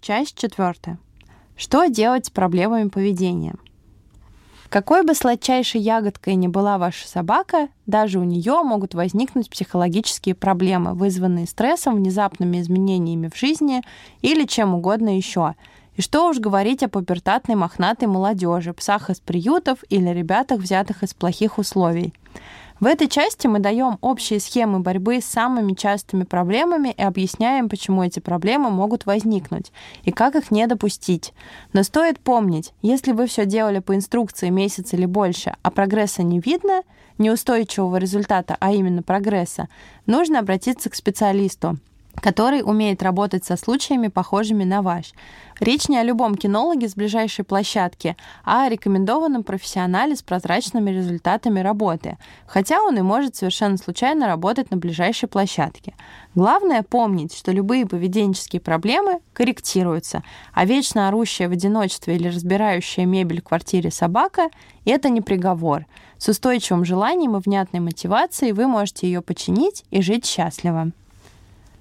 Часть четвертая. Что делать с проблемами поведения? Какой бы сладчайшей ягодкой ни была ваша собака, даже у нее могут возникнуть психологические проблемы, вызванные стрессом, внезапными изменениями в жизни или чем угодно еще. И что уж говорить о пубертатной мохнатой молодежи, псах из приютов или ребятах, взятых из плохих условий. В этой части мы даем общие схемы борьбы с самыми частыми проблемами и объясняем, почему эти проблемы могут возникнуть и как их не допустить. Но стоит помнить, если вы все делали по инструкции месяц или больше, а прогресса не видно, неустойчивого результата, а именно прогресса, нужно обратиться к специалисту который умеет работать со случаями, похожими на ваш. Речь не о любом кинологе с ближайшей площадки, а о рекомендованном профессионале с прозрачными результатами работы, хотя он и может совершенно случайно работать на ближайшей площадке. Главное помнить, что любые поведенческие проблемы корректируются, а вечно орущая в одиночестве или разбирающая мебель в квартире собака – это не приговор. С устойчивым желанием и внятной мотивацией вы можете ее починить и жить счастливо.